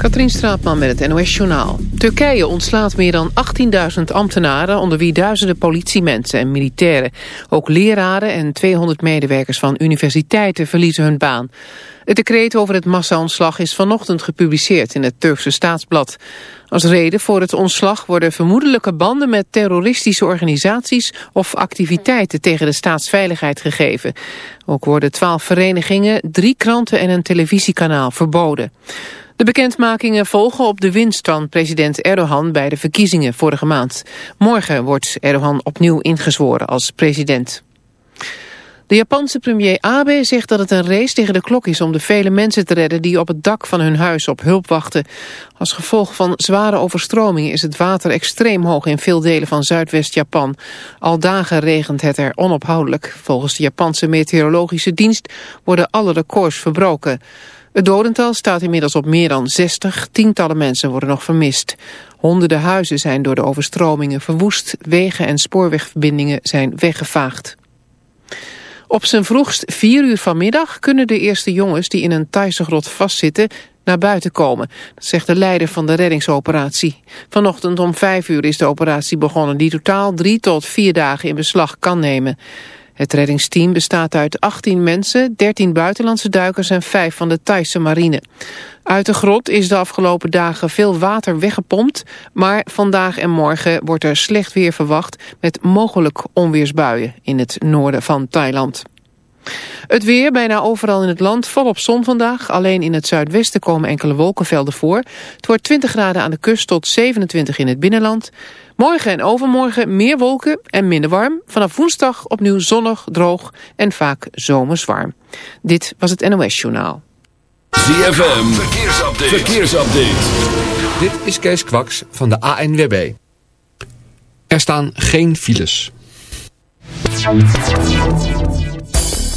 Katrien Straatman met het NOS-journaal. Turkije ontslaat meer dan 18.000 ambtenaren... onder wie duizenden politiemensen en militairen. Ook leraren en 200 medewerkers van universiteiten verliezen hun baan. Het decreet over het massa-ontslag is vanochtend gepubliceerd... in het Turkse staatsblad. Als reden voor het ontslag worden vermoedelijke banden... met terroristische organisaties of activiteiten tegen de staatsveiligheid gegeven. Ook worden twaalf verenigingen, drie kranten en een televisiekanaal verboden. De bekendmakingen volgen op de winst van president Erdogan bij de verkiezingen vorige maand. Morgen wordt Erdogan opnieuw ingezworen als president. De Japanse premier Abe zegt dat het een race tegen de klok is om de vele mensen te redden die op het dak van hun huis op hulp wachten. Als gevolg van zware overstromingen is het water extreem hoog in veel delen van Zuidwest-Japan. Al dagen regent het er onophoudelijk. Volgens de Japanse meteorologische dienst worden alle records verbroken. Het dodental staat inmiddels op meer dan 60. Tientallen mensen worden nog vermist. Honderden huizen zijn door de overstromingen verwoest. Wegen en spoorwegverbindingen zijn weggevaagd. Op zijn vroegst vier uur vanmiddag kunnen de eerste jongens die in een Thaise grot vastzitten naar buiten komen. Dat zegt de leider van de reddingsoperatie. Vanochtend om vijf uur is de operatie begonnen die totaal drie tot vier dagen in beslag kan nemen. Het reddingsteam bestaat uit 18 mensen, 13 buitenlandse duikers en 5 van de Thaise marine. Uit de grot is de afgelopen dagen veel water weggepompt, maar vandaag en morgen wordt er slecht weer verwacht met mogelijk onweersbuien in het noorden van Thailand. Het weer bijna overal in het land, volop zon vandaag. Alleen in het zuidwesten komen enkele wolkenvelden voor. Het wordt 20 graden aan de kust tot 27 in het binnenland. Morgen en overmorgen meer wolken en minder warm. Vanaf woensdag opnieuw zonnig, droog en vaak zomers warm. Dit was het NOS Journaal. ZFM, verkeersupdate. verkeersupdate. Dit is Kees Kwaks van de ANWB. Er staan geen files.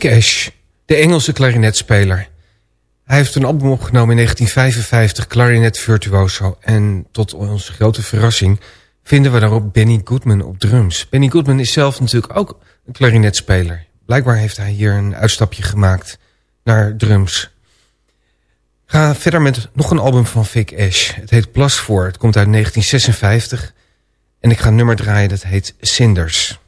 Vic Ash, de Engelse klarinetspeler. Hij heeft een album opgenomen in 1955, Clarinet Virtuoso. En tot onze grote verrassing vinden we daarop Benny Goodman op drums. Benny Goodman is zelf natuurlijk ook een klarinetspeler. Blijkbaar heeft hij hier een uitstapje gemaakt naar drums. Ga verder met nog een album van Vic Ash. Het heet Plus voor. Het komt uit 1956. En ik ga een nummer draaien dat heet Cinders.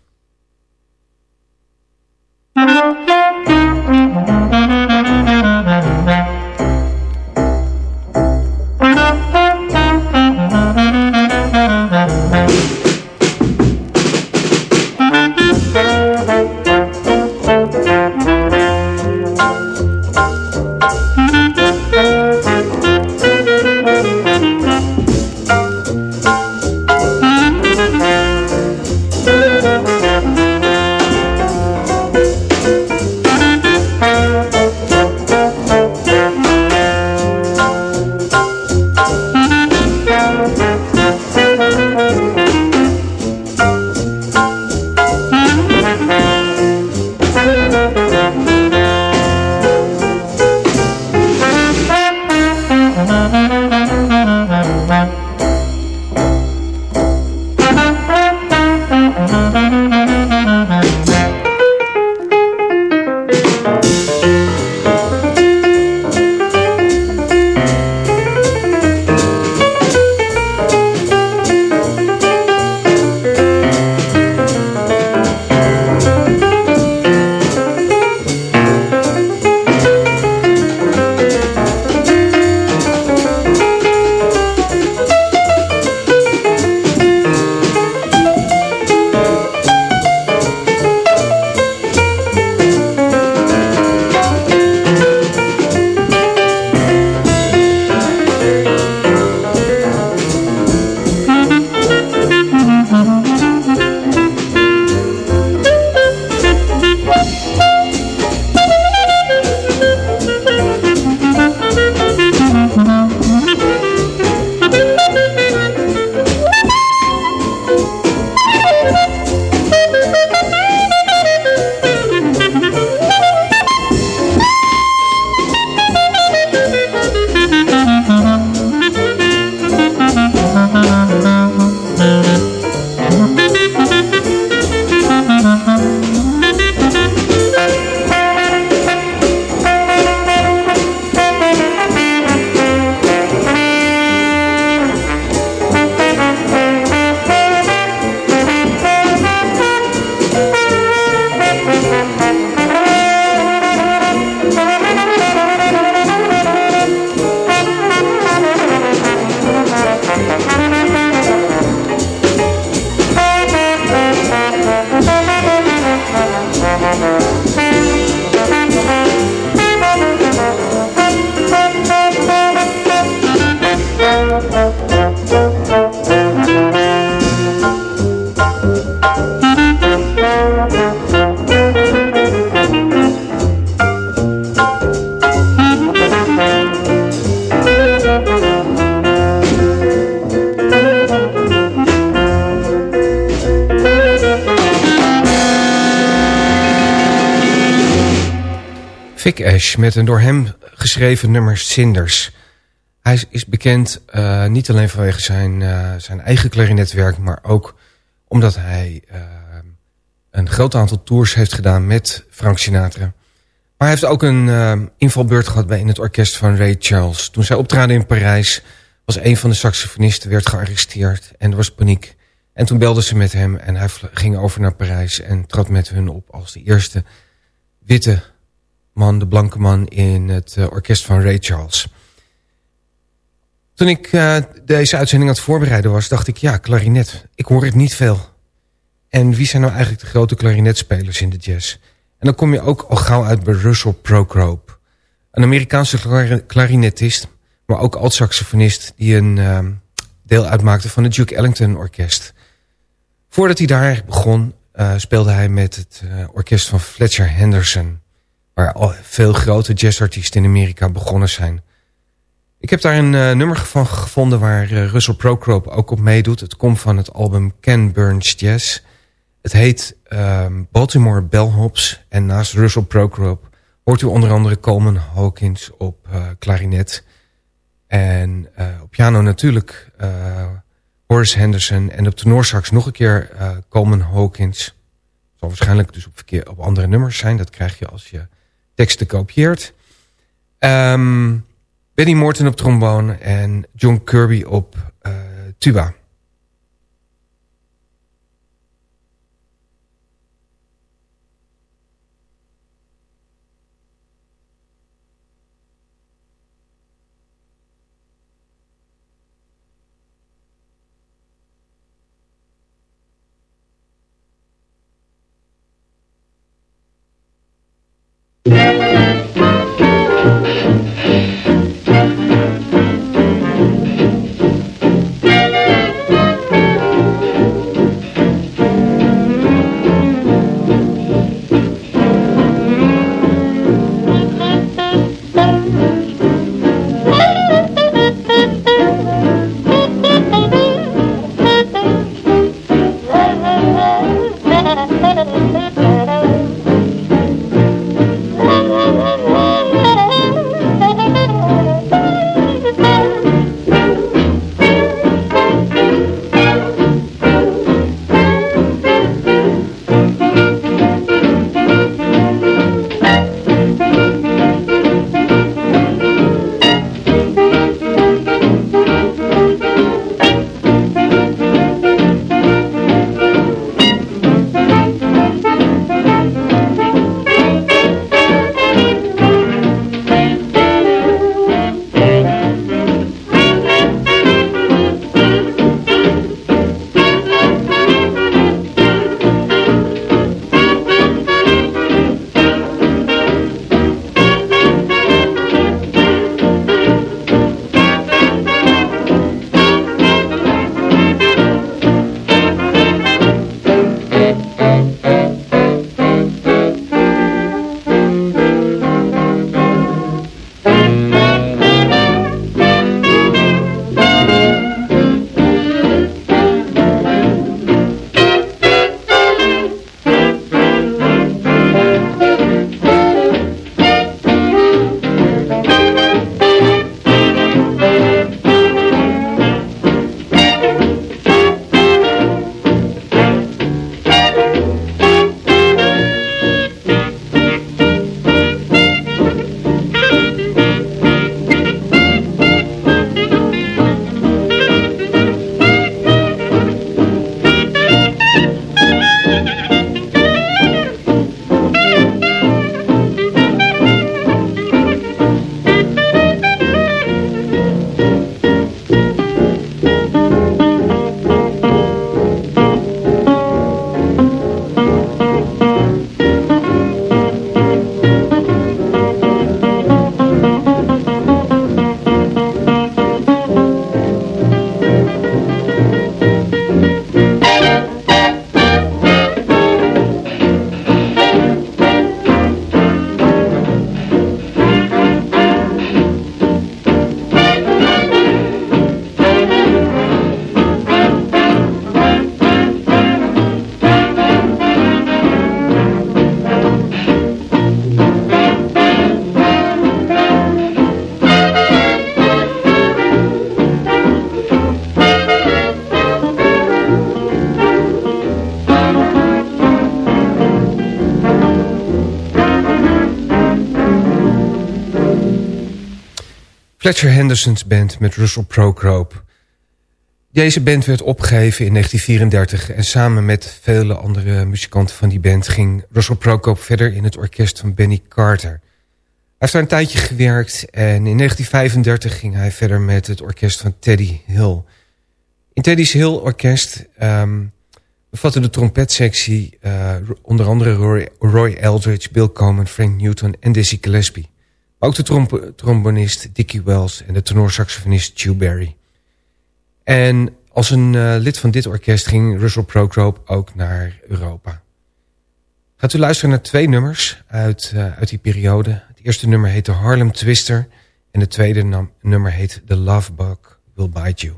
Met een door hem geschreven nummer Cinders. Hij is bekend uh, niet alleen vanwege zijn, uh, zijn eigen klarinetwerk... maar ook omdat hij uh, een groot aantal tours heeft gedaan met Frank Sinatra. Maar hij heeft ook een invalbeurt gehad bij in het orkest van Ray Charles. Toen zij optraden in Parijs was een van de saxofonisten werd gearresteerd en er was paniek. En toen belden ze met hem en hij ging over naar Parijs... en trad met hun op als de eerste witte man, de blanke man in het uh, orkest van Ray Charles. Toen ik uh, deze uitzending aan het voorbereiden was, dacht ik, ja, klarinet. Ik hoor het niet veel. En wie zijn nou eigenlijk de grote klarinetspelers in de jazz? En dan kom je ook al gauw uit bij Russell Procrope. Een Amerikaanse klarinetist, maar ook alt-saxofonist... die een uh, deel uitmaakte van het Duke Ellington Orkest. Voordat hij daar begon, uh, speelde hij met het orkest van Fletcher Henderson waar al veel grote jazzartiesten in Amerika begonnen zijn. Ik heb daar een uh, nummer van gevonden waar uh, Russell Procrope ook op meedoet. Het komt van het album Ken Burns Jazz. Het heet uh, Baltimore Bellhops en naast Russell Procrope hoort u onder andere Coleman Hawkins op uh, klarinet. En op piano natuurlijk Horace Henderson. En op tenorsax nog een keer Coleman Hawkins. Zal waarschijnlijk dus op, verkeer, op andere nummers zijn. Dat krijg je als je teksten kopieert. Um, Benny Morton op trombone en John Kirby op tuba. Fletcher Henderson's band met Russell Procrope. Deze band werd opgegeven in 1934 en samen met vele andere muzikanten van die band ging Russell Procrope verder in het orkest van Benny Carter. Hij heeft daar een tijdje gewerkt en in 1935 ging hij verder met het orkest van Teddy Hill. In Teddy's Hill orkest um, bevatte de trompetsectie uh, onder andere Roy, Roy Eldridge, Bill Coleman, Frank Newton en Dizzy Gillespie. Ook de trombonist Dickie Wells en de tenorsaxofonist Stu Berry. En als een uh, lid van dit orkest ging Russell Procrope ook naar Europa. Gaat u luisteren naar twee nummers uit, uh, uit die periode. Het eerste nummer heet de Harlem Twister en het tweede nummer heet The Love Bug Will Bite You.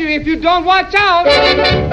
You if you don't watch out.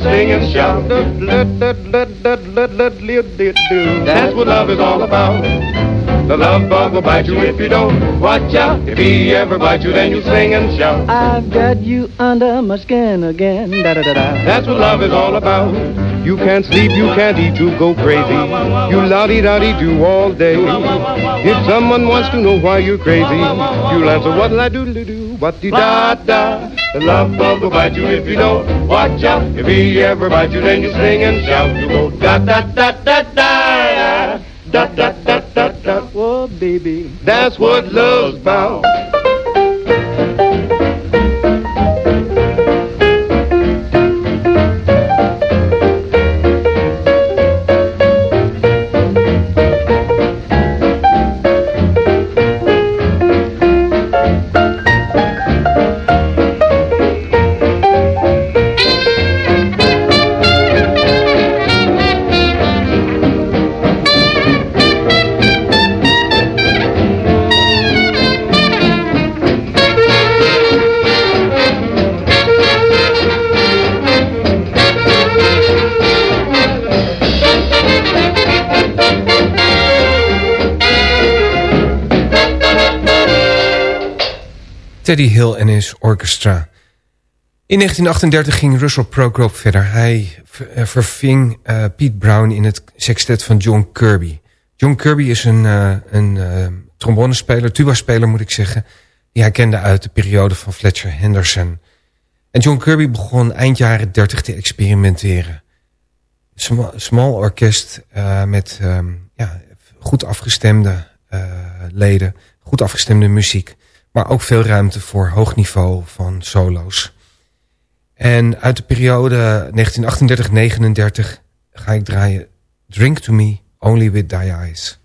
Bites you, then you sing and shout. That's what love is all about. The love bug will bite you if you don't watch out. If he ever bites you, then you sing and shout. I've got you under my skin again. Da da da da. That's what love is all about. You can't sleep, you can't eat, you go crazy. You la-di-da-di do all day. If someone wants to know why you're crazy, you'll answer, what'll I do do do? What-di-da-da. The love bug will bite you if you don't watch out be you then you sing and shout. You go da da da da da da da da da da. da. Oh, baby, that's what love's about. Teddy Hill en his orchestra. In 1938 ging Russell Procope verder. Hij eh, verving eh, Pete Brown in het sextet van John Kirby. John Kirby is een, eh, een trombonespeler, tuba-speler moet ik zeggen... die hij kende uit de periode van Fletcher Henderson. En John Kirby begon eind jaren 30 te experimenteren. Sma- Small orkest met ehm, ja, goed afgestemde leden, goed afgestemde muziek... maar ook veel ruimte voor hoog niveau van solo's. En uit de periode 1938-39 ga ik draaien Drink to Me, Only With Thy Eyes.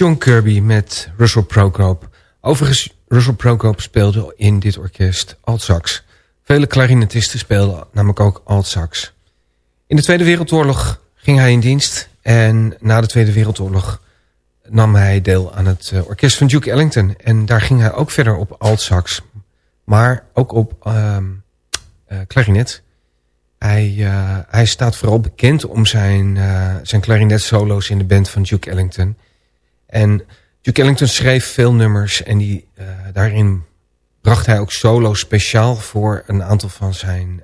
John Kirby met Russell Procope. Overigens, Russell Procope speelde in dit orkest alt-sax. Vele klarinetisten speelden namelijk ook alt-sax. In de Tweede Wereldoorlog ging hij in dienst. En na de Tweede Wereldoorlog nam hij deel aan het uh, orkest van Duke Ellington. En daar ging hij ook verder op alt-sax. Maar ook op uh, uh, klarinet. Hij, uh, hij staat vooral bekend om zijn, zijn klarinet solo's in de band van Duke Ellington. En Duke Ellington schreef veel nummers en die, uh, daarin bracht hij ook solo speciaal voor een aantal van zijn,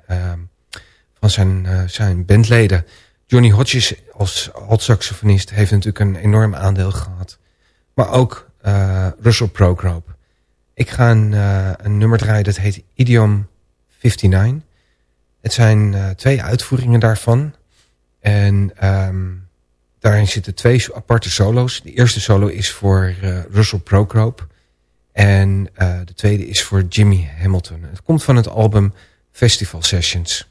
van zijn, zijn bandleden. Johnny Hodges als alt-saxofonist heeft natuurlijk een enorm aandeel gehad. Maar ook Russell Procope. Ik ga een, een nummer draaien dat heet Idiom 59. Het zijn uh, twee uitvoeringen daarvan. En um, daarin zitten twee aparte solo's. De eerste solo is voor uh, Russell Procope. En uh, de tweede is voor Jimmy Hamilton. Het komt van het album Festival Sessions.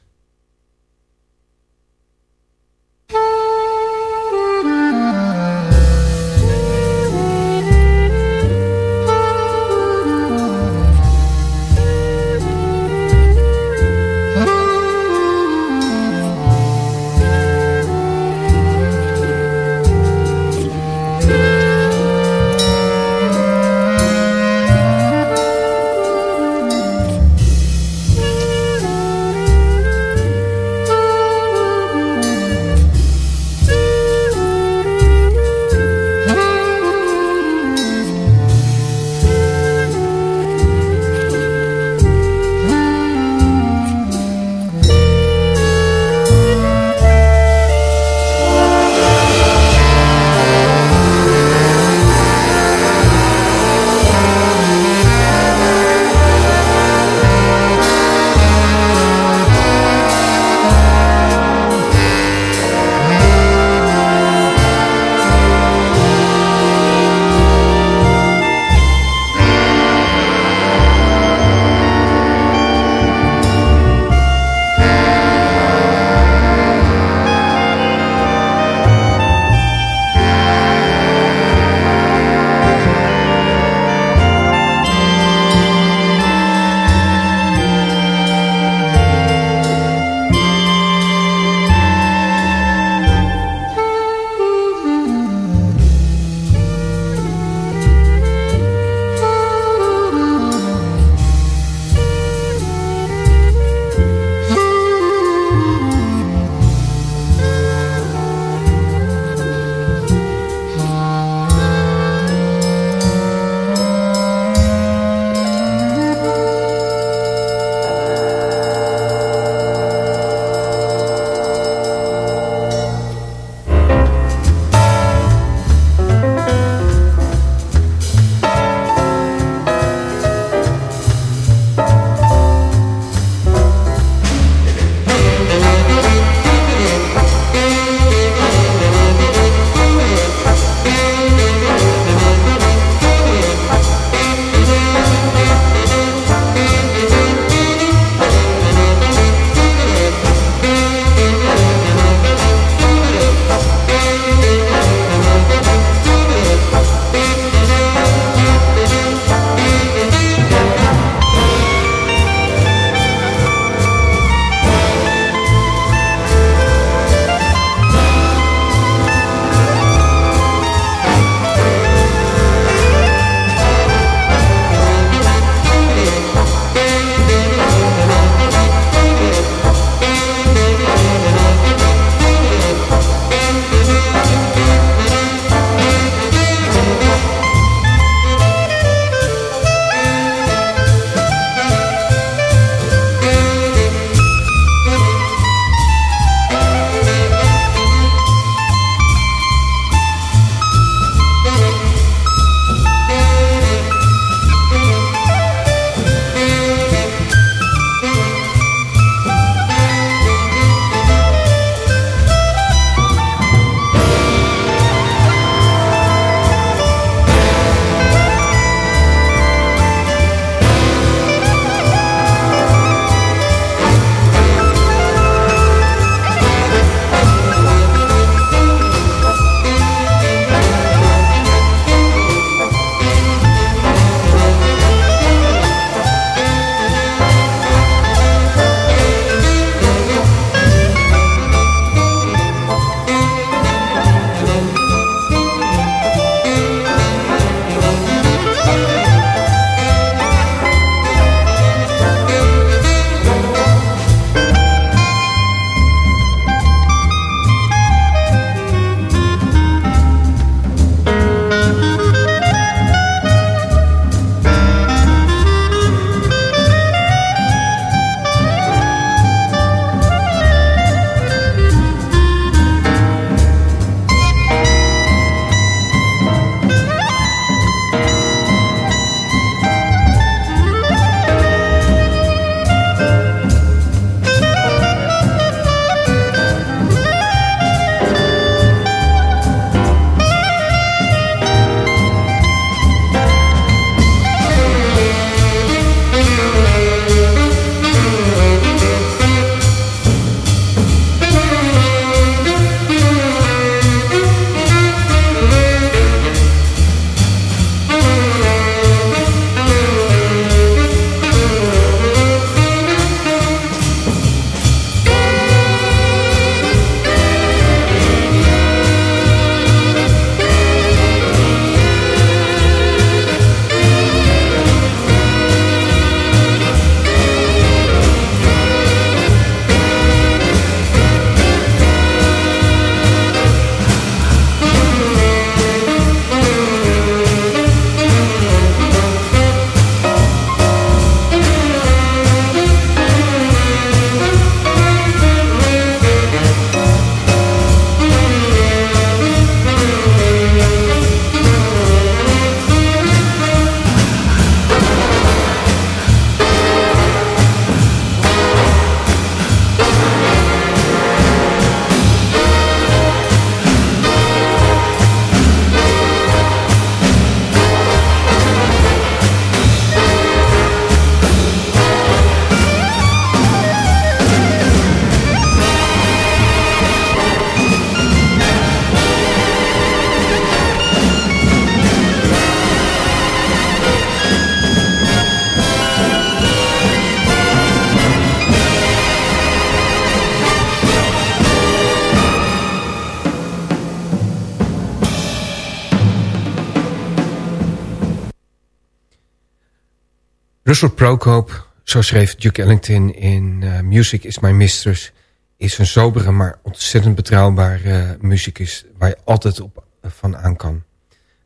Russell Procope, zo schreef Duke Ellington in uh, Music is My Mistress... is een sobere, maar ontzettend betrouwbare uh, muzikus... waar je altijd op uh, van aan kan.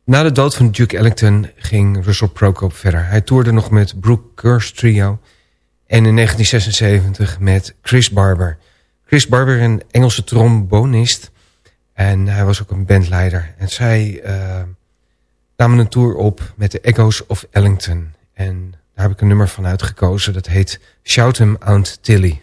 Na de dood van Duke Ellington ging Russell Procope verder. Hij toerde nog met Brooke Kersh Trio... en in 1976 met Chris Barber. Chris Barber, een Engelse trombonist... en hij was ook een bandleider. En zij namen een tour op met de Echoes of Ellington... en daar heb ik een nummer van uitgekozen. Dat heet Shout 'em Aunt Tilly.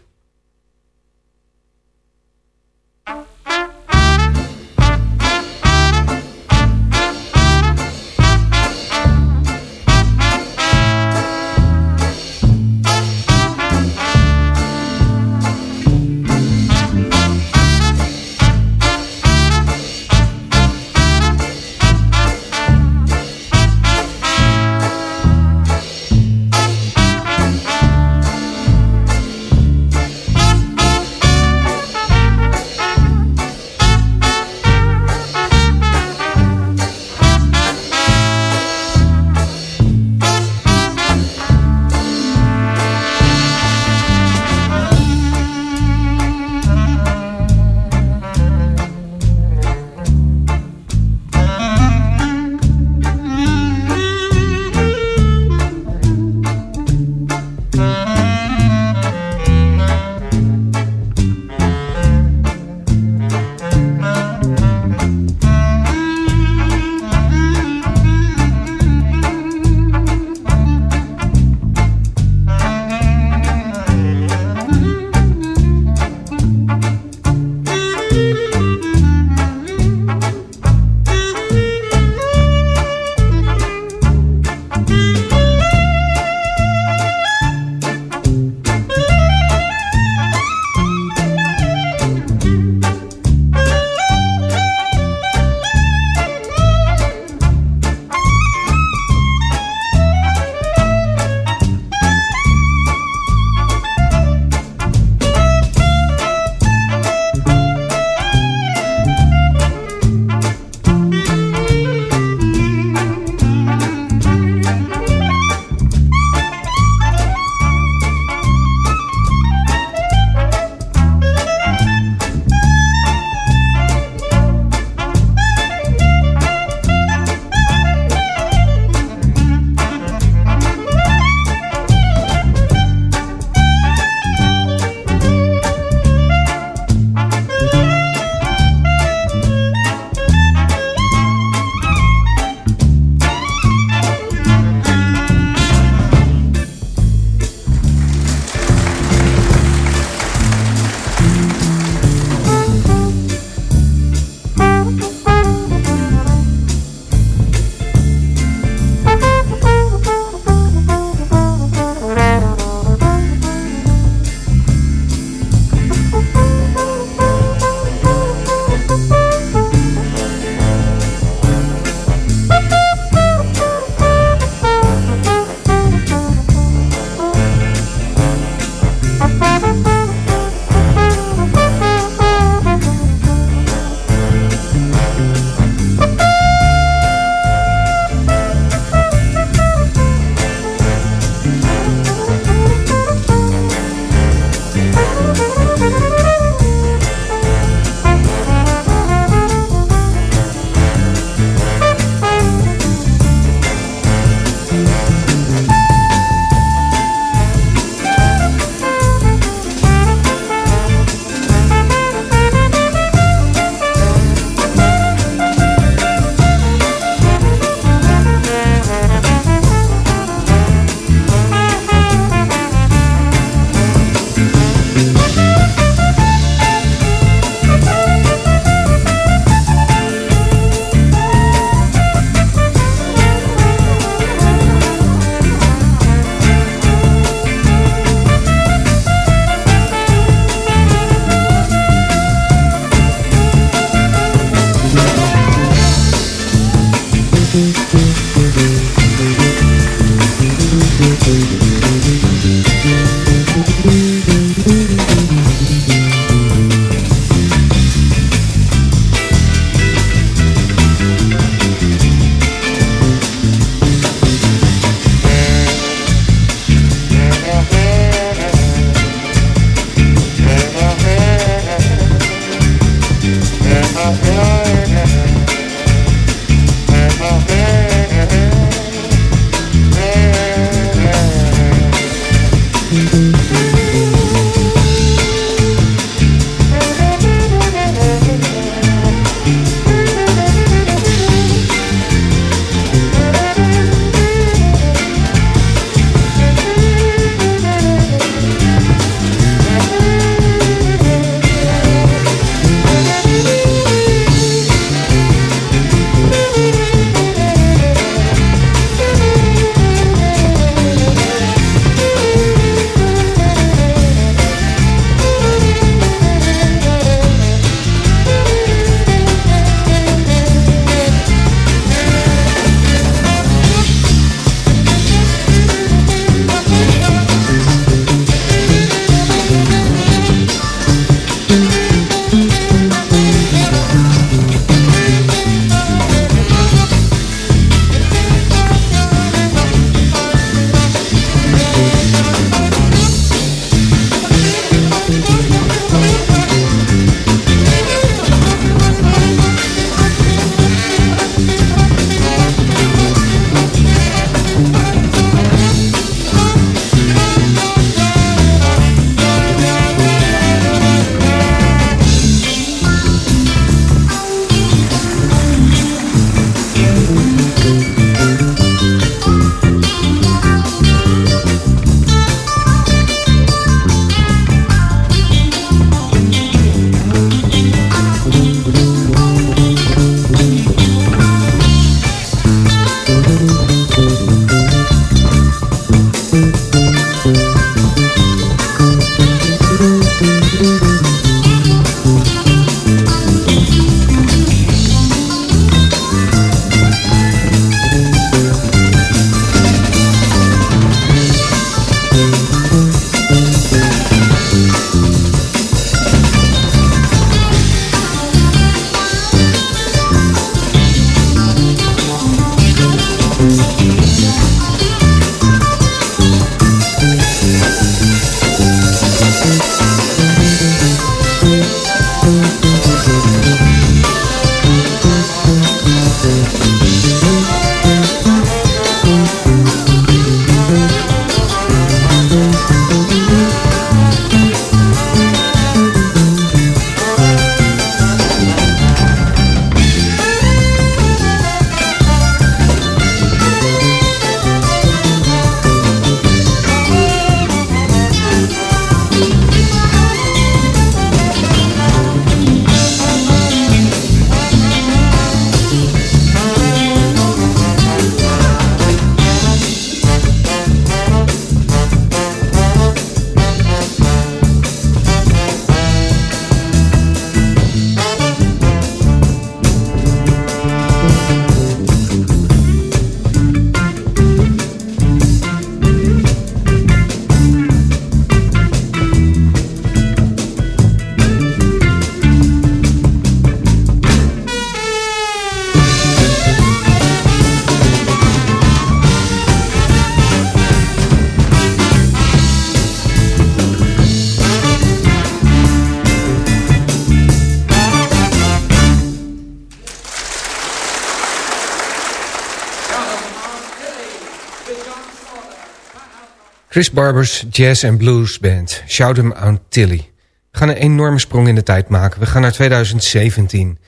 Chris Barber's Jazz and Blues Band. Shout 'em out Tilly. We gaan een enorme sprong in de tijd maken. We gaan naar 2017.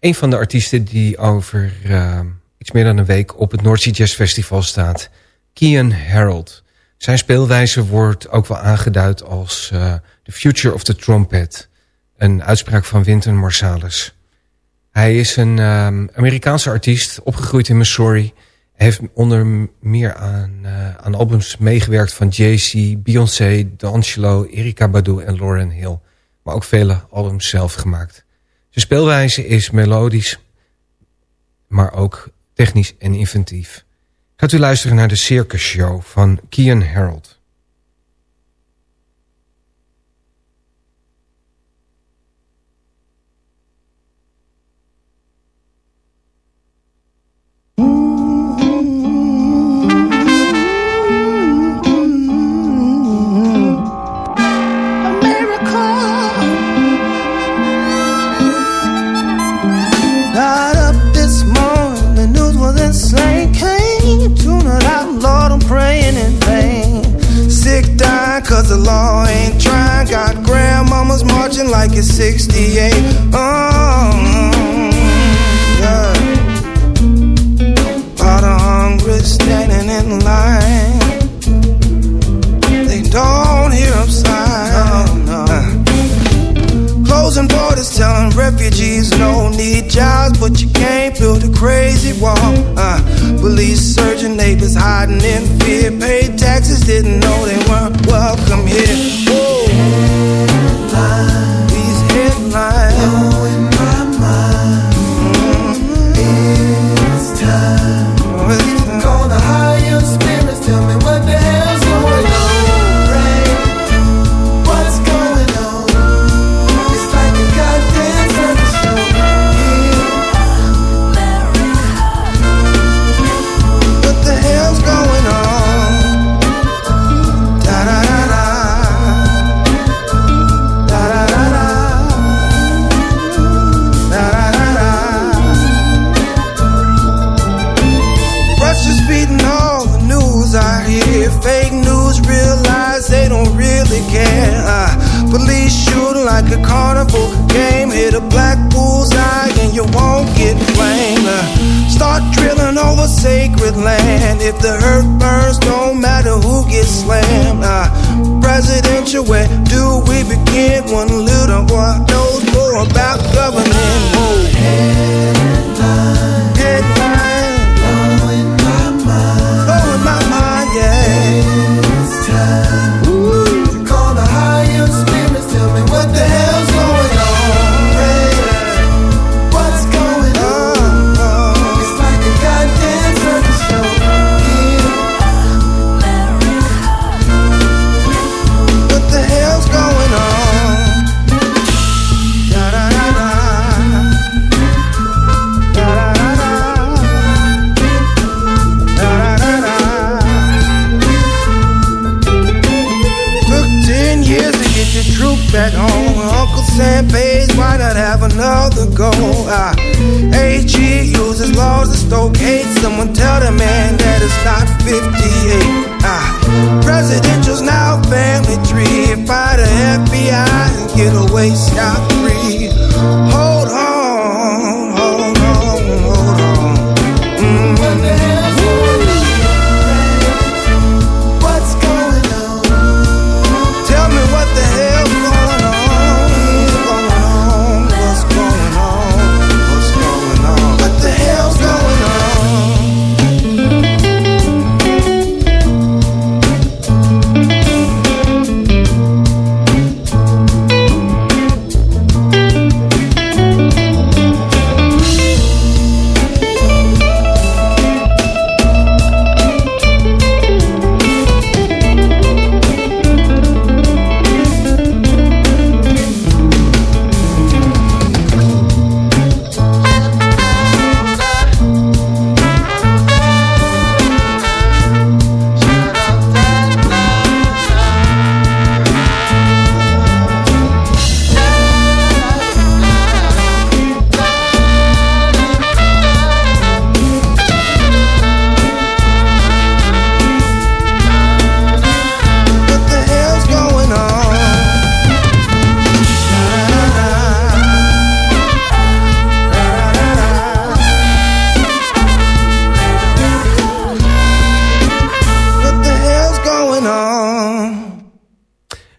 Een van de artiesten die over uh, iets meer dan een week op het Sea Jazz Festival staat. Kian Harold. Zijn speelwijze wordt ook wel aangeduid als uh, The Future of the Trumpet. Een uitspraak van Wynton Marsalis. Hij is een um, Amerikaanse artiest, opgegroeid in Missouri heeft onder meer aan, uh, aan albums meegewerkt van Jay-Z, Beyoncé, D'Angelo, Erika Badu en Lauren Hill. Maar ook vele albums zelf gemaakt. Zijn speelwijze is melodisch, maar ook technisch en inventief. Gaat u luisteren naar de Circus Show van Kian Harold. like it's 68. Uh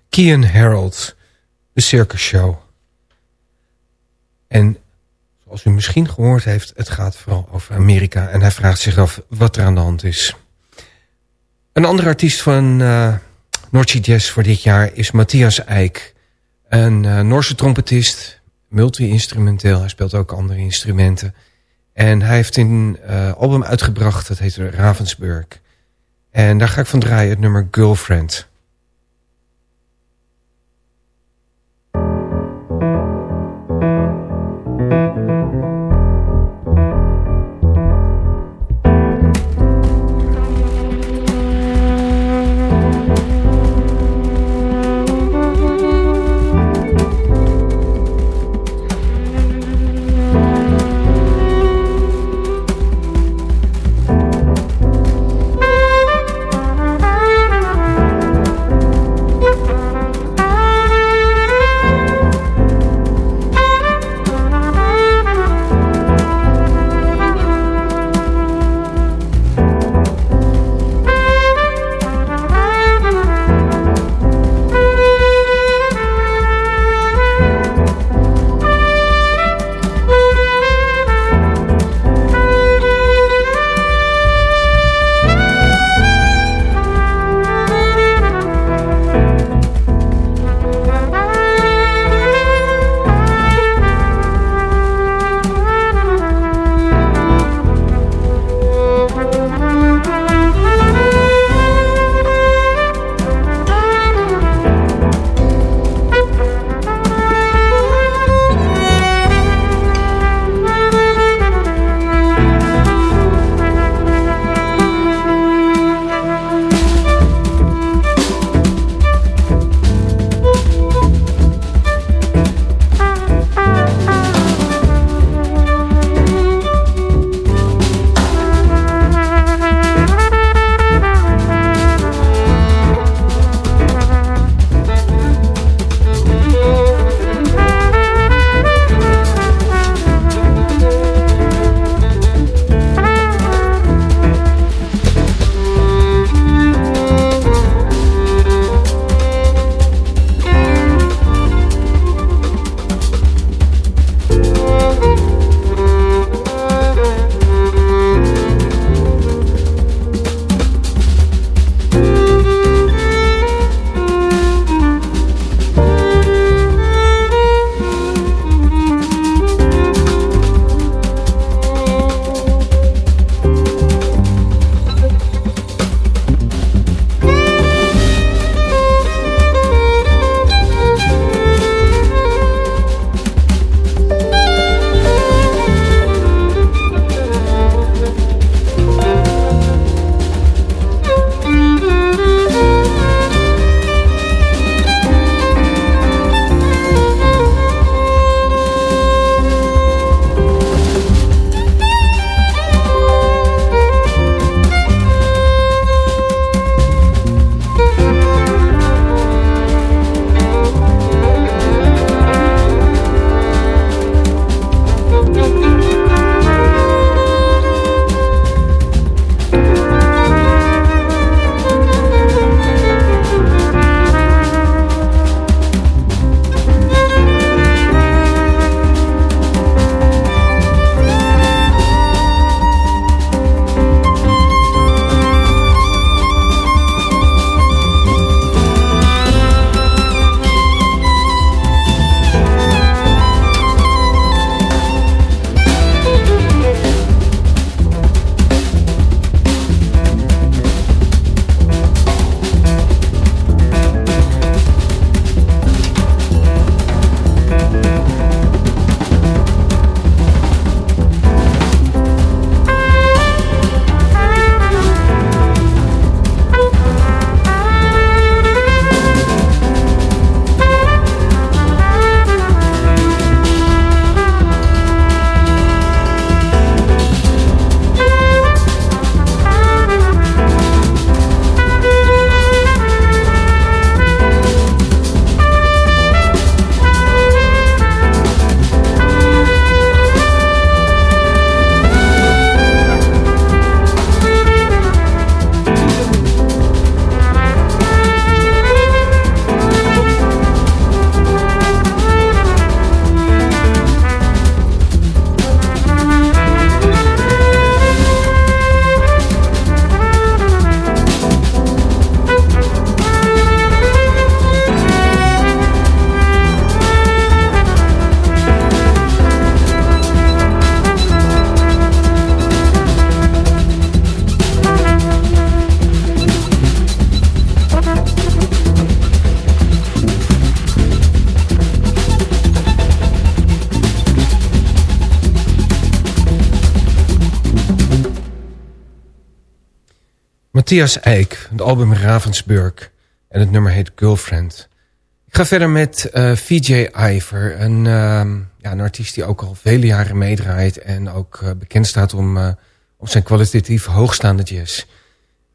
Kian Harold, de Circus Show. En zoals u misschien gehoord heeft, het gaat vooral over Amerika. En hij vraagt zich af wat er aan de hand is. Een andere artiest van eh, uh, Nortje Jazz voor dit jaar is Matthias Eijk. Een uh, Noorse trompetist, multi-instrumenteel. Hij speelt ook andere instrumenten. En hij heeft een uh, album uitgebracht, dat heet Ravensburg. En daar ga ik van draaien, het nummer Girlfriend. Matthias Eijk, het album Ravensburg. En het nummer heet Girlfriend. Ik ga verder met uh, VJ Iver. Een, uh, ja, een artiest die ook al vele jaren meedraait. En ook uh, bekend staat om, uh, om zijn kwalitatief hoogstaande jazz.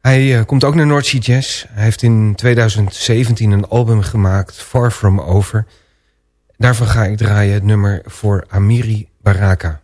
Hij komt ook naar North Sea Jazz. Hij heeft in 2017 een album gemaakt, Far From Over. Daarvan ga ik draaien het nummer voor Amiri Baraka.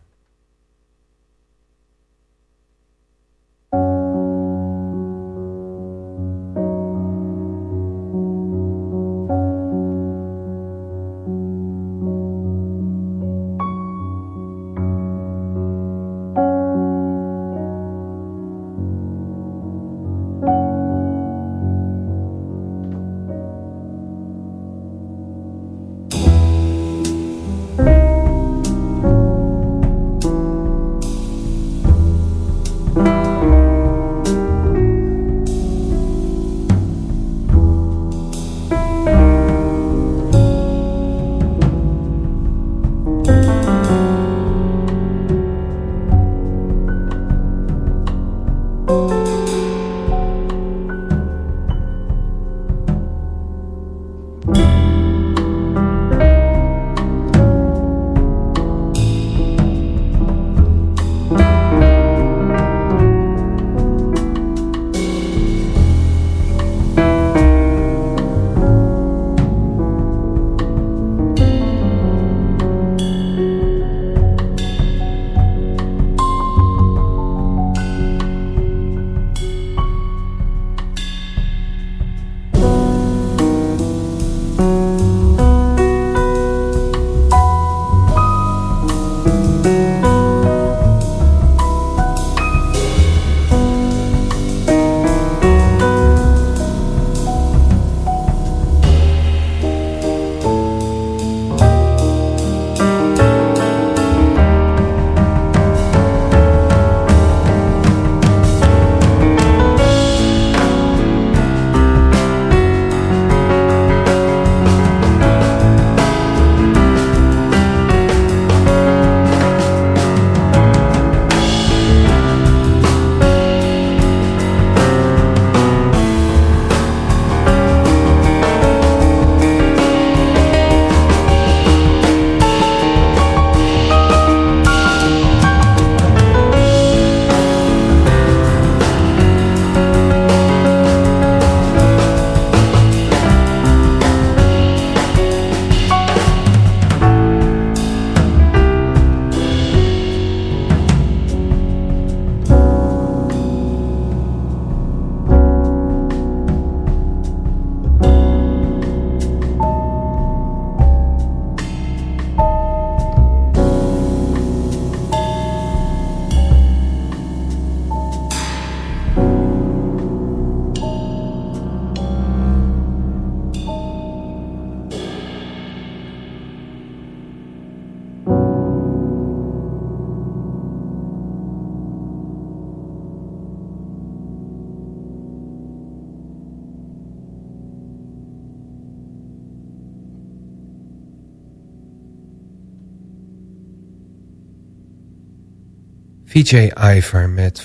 VJ Iver met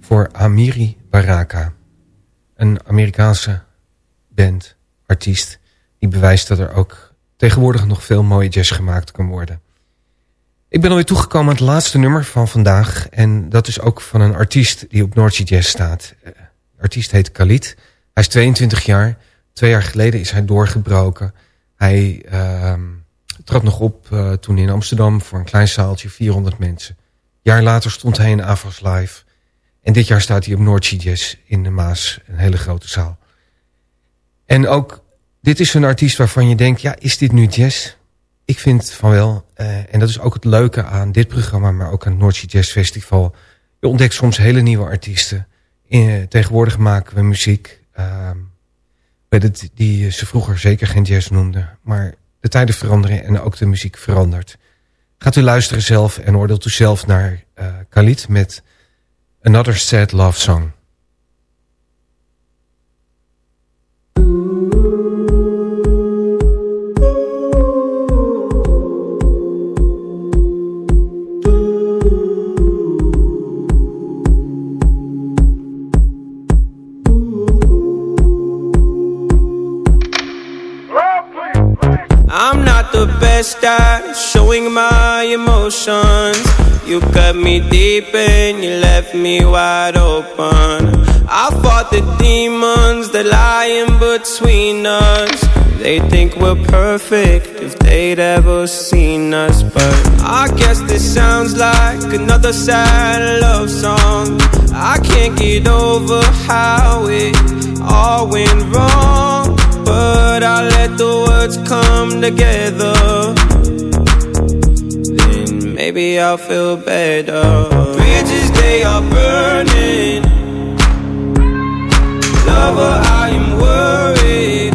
voor Amiri Baraka. Een Amerikaanse band, artiest... die bewijst dat er ook tegenwoordig nog veel mooie jazz gemaakt kan worden. Ik ben alweer toegekomen aan het laatste nummer van vandaag... en dat is ook van een artiest die op Noordse Jazz staat. De artiest heet Khalid. Hij is 22 jaar. Twee jaar geleden is hij doorgebroken. Hij uh, trad nog op uh, toen in Amsterdam voor een klein zaaltje, 400 mensen jaar later stond hij in Avas Live. En dit jaar staat hij op Noordse Jazz in de Maas. Een hele grote zaal. En ook, dit is een artiest waarvan je denkt... ja, is dit nu jazz? Ik vind van wel. Uh, en dat is ook het leuke aan dit programma... maar ook aan het Noordse Jazz Festival. Je ontdekt soms hele nieuwe artiesten. In, tegenwoordig maken we muziek... Uh, die ze vroeger zeker geen jazz noemden. Maar de tijden veranderen en ook de muziek verandert. Gaat u luisteren zelf en oordeelt u zelf naar uh, Khalid met Another Sad Love Song. I'm not the best at showing my emotions. You cut me deep and you left me wide open. I fought the demons that lie in between us. They think we're perfect if they'd ever seen us. But I guess this sounds like another sad love song. I can't get over how it all went wrong. But I let the words come together. Then maybe I'll feel better. Bridges, they are burning. Lover, I am worried.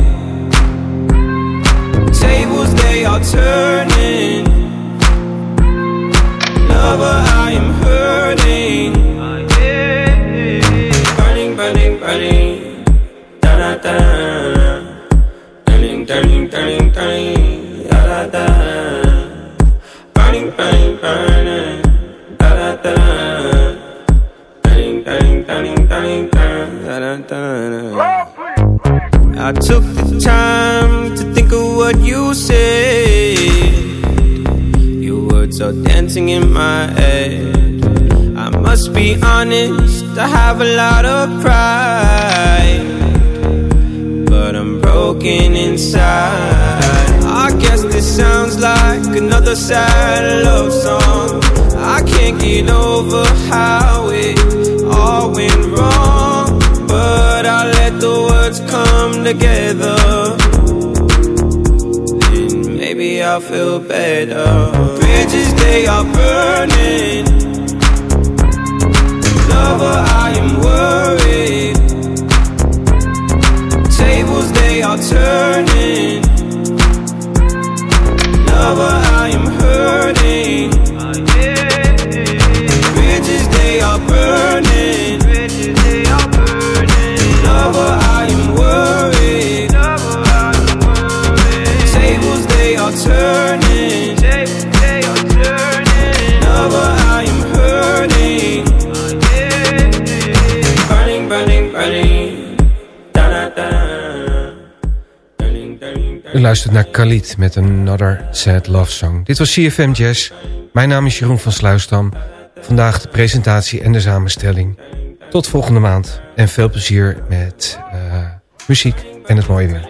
Tables, they are turning. Lover, I am hurting. Uh, burning, burning, burning. Da da da. I took the time to think of what you said. Your words are dancing in my head. I must be honest, I have a lot of pride. But I'm broken inside. I guess this sounds like another sad love song. I can't get over how it all went wrong. But I let the words come together. Then maybe I'll feel better. Bridges, they are burning. Lover, I am worried. Tables, they are turning. Lover, I am hurting. Bridges, they are burning. Lover, I am luistert naar Khalid met Another Sad Love Song. Dit was CFM Jazz. Mijn naam is Jeroen van Sluisdam. Vandaag de presentatie en de samenstelling. Tot volgende maand. En veel plezier met eh, muziek en het mooie weer.